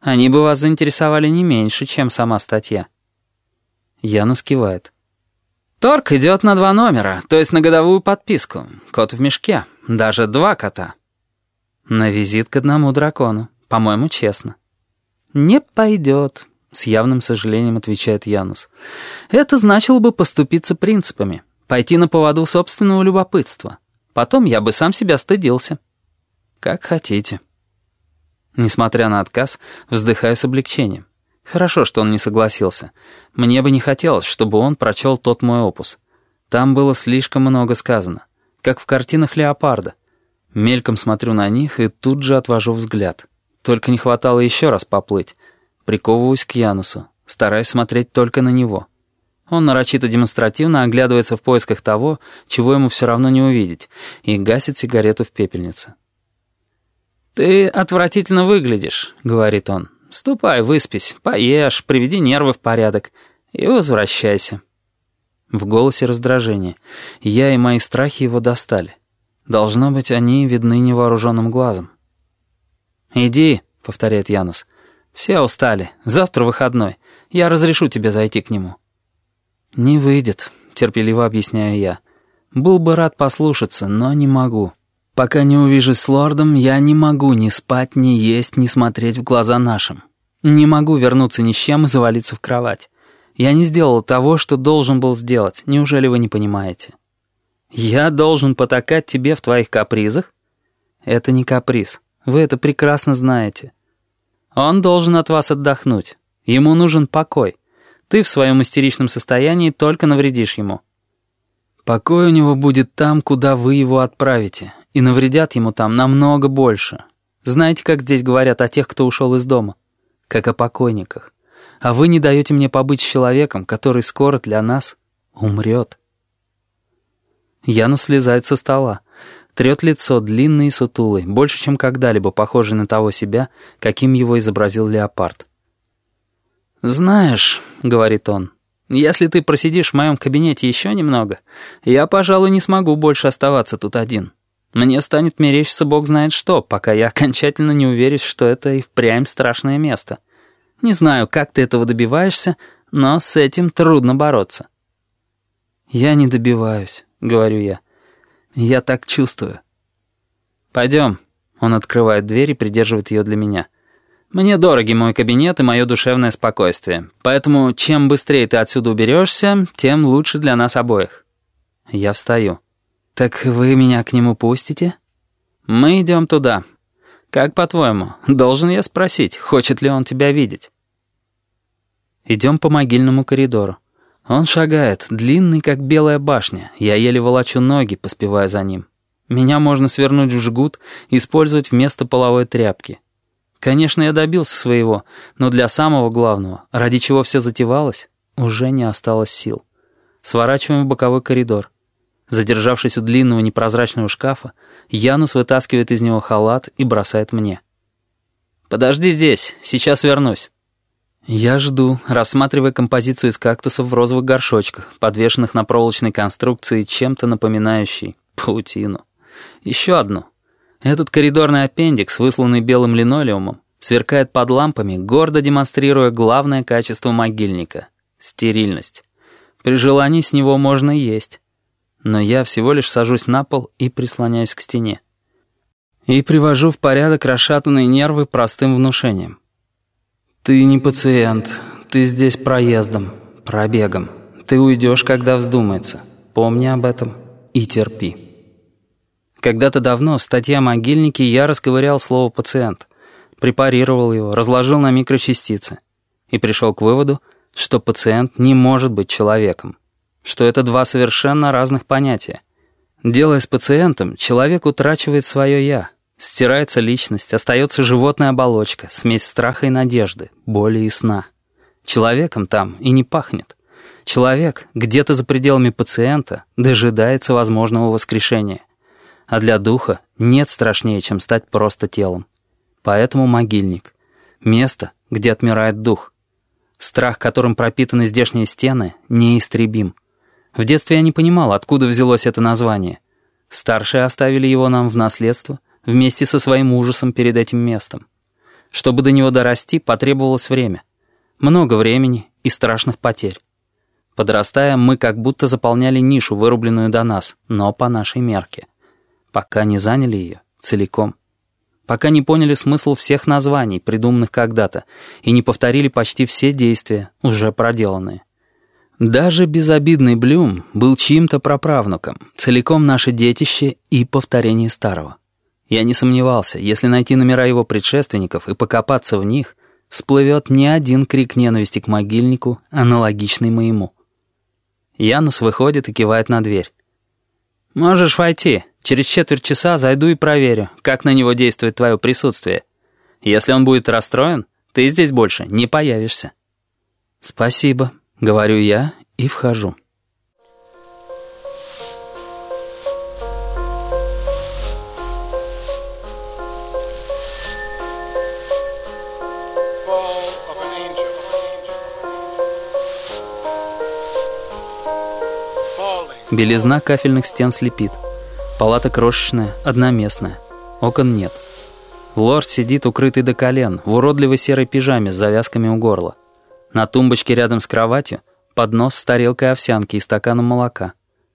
Они бы вас заинтересовали не меньше, чем сама статья». Янус кивает. «Торг идет на два номера, то есть на годовую подписку. Кот в мешке. Даже два кота». «На визит к одному дракону. По-моему, честно». «Не пойдет», — с явным сожалением отвечает Янус. «Это значило бы поступиться принципами, пойти на поводу собственного любопытства. Потом я бы сам себя стыдился». «Как хотите». Несмотря на отказ, вздыхаю с облегчением. Хорошо, что он не согласился. Мне бы не хотелось, чтобы он прочел тот мой опус. Там было слишком много сказано. Как в картинах Леопарда. Мельком смотрю на них и тут же отвожу взгляд. Только не хватало еще раз поплыть. Приковываюсь к Янусу, стараясь смотреть только на него. Он нарочито демонстративно оглядывается в поисках того, чего ему все равно не увидеть, и гасит сигарету в пепельнице. «Ты отвратительно выглядишь», — говорит он. Ступай, выспись, поешь, приведи нервы в порядок и возвращайся». В голосе раздражение. Я и мои страхи его достали. Должно быть, они видны невооруженным глазом. «Иди», — повторяет Янус. «Все устали. Завтра выходной. Я разрешу тебе зайти к нему». «Не выйдет», — терпеливо объясняю я. «Был бы рад послушаться, но не могу». Пока не увижусь с лордом, я не могу ни спать, ни есть, ни смотреть в глаза нашим. Не могу вернуться ни с чем и завалиться в кровать. Я не сделал того, что должен был сделать. Неужели вы не понимаете? Я должен потакать тебе в твоих капризах? Это не каприз. Вы это прекрасно знаете. Он должен от вас отдохнуть. Ему нужен покой. Ты в своем истеричном состоянии только навредишь ему. Покой у него будет там, куда вы его отправите и навредят ему там намного больше. Знаете, как здесь говорят о тех, кто ушел из дома? Как о покойниках. А вы не даете мне побыть человеком, который скоро для нас умрет. Янус слезает со стола, трет лицо длинный и сутулый, больше, чем когда-либо похожий на того себя, каким его изобразил леопард. «Знаешь», — говорит он, — «если ты просидишь в моем кабинете еще немного, я, пожалуй, не смогу больше оставаться тут один». Мне станет мерещиться бог знает что, пока я окончательно не уверюсь, что это и впрямь страшное место. Не знаю, как ты этого добиваешься, но с этим трудно бороться. «Я не добиваюсь», — говорю я. «Я так чувствую». «Пойдем». Он открывает дверь и придерживает ее для меня. «Мне дороги мой кабинет и мое душевное спокойствие, поэтому чем быстрее ты отсюда уберешься, тем лучше для нас обоих». Я встаю. «Так вы меня к нему пустите?» «Мы идем туда. Как по-твоему, должен я спросить, хочет ли он тебя видеть?» Идем по могильному коридору. Он шагает, длинный, как белая башня. Я еле волочу ноги, поспевая за ним. Меня можно свернуть в жгут использовать вместо половой тряпки. Конечно, я добился своего, но для самого главного, ради чего все затевалось, уже не осталось сил. Сворачиваем в боковой коридор. Задержавшись у длинного непрозрачного шкафа, Янус вытаскивает из него халат и бросает мне. «Подожди здесь, сейчас вернусь». Я жду, рассматривая композицию из кактусов в розовых горшочках, подвешенных на проволочной конструкции, чем-то напоминающей паутину. Еще одну. Этот коридорный аппендикс, высланный белым линолеумом, сверкает под лампами, гордо демонстрируя главное качество могильника — стерильность. При желании с него можно есть но я всего лишь сажусь на пол и прислоняюсь к стене. И привожу в порядок расшатанные нервы простым внушением. «Ты не пациент, ты здесь проездом, пробегом. Ты уйдешь, когда вздумается. Помни об этом и терпи». Когда-то давно в статье о могильнике я расковырял слово «пациент», препарировал его, разложил на микрочастицы и пришел к выводу, что пациент не может быть человеком что это два совершенно разных понятия. Делая с пациентом, человек утрачивает свое «я», стирается личность, остается животная оболочка, смесь страха и надежды, боли и сна. Человеком там и не пахнет. Человек где-то за пределами пациента дожидается возможного воскрешения. А для духа нет страшнее, чем стать просто телом. Поэтому могильник — место, где отмирает дух. Страх, которым пропитаны здешние стены, неистребим. В детстве я не понимал, откуда взялось это название. Старшие оставили его нам в наследство, вместе со своим ужасом перед этим местом. Чтобы до него дорасти, потребовалось время. Много времени и страшных потерь. Подрастая, мы как будто заполняли нишу, вырубленную до нас, но по нашей мерке. Пока не заняли ее целиком. Пока не поняли смысл всех названий, придуманных когда-то, и не повторили почти все действия, уже проделанные. Даже безобидный Блюм был чьим-то праправнуком, целиком наше детище и повторение старого. Я не сомневался, если найти номера его предшественников и покопаться в них, всплывет не один крик ненависти к могильнику, аналогичный моему. Янус выходит и кивает на дверь. «Можешь войти. Через четверть часа зайду и проверю, как на него действует твое присутствие. Если он будет расстроен, ты здесь больше не появишься». «Спасибо», — говорю я и вхожу. Белизна кафельных стен слепит. Палата крошечная, одноместная. Окон нет. Лорд сидит укрытый до колен, в уродливой серой пижаме с завязками у горла. На тумбочке рядом с кроватью поднос с тарелкой овсянки и стаканом молока.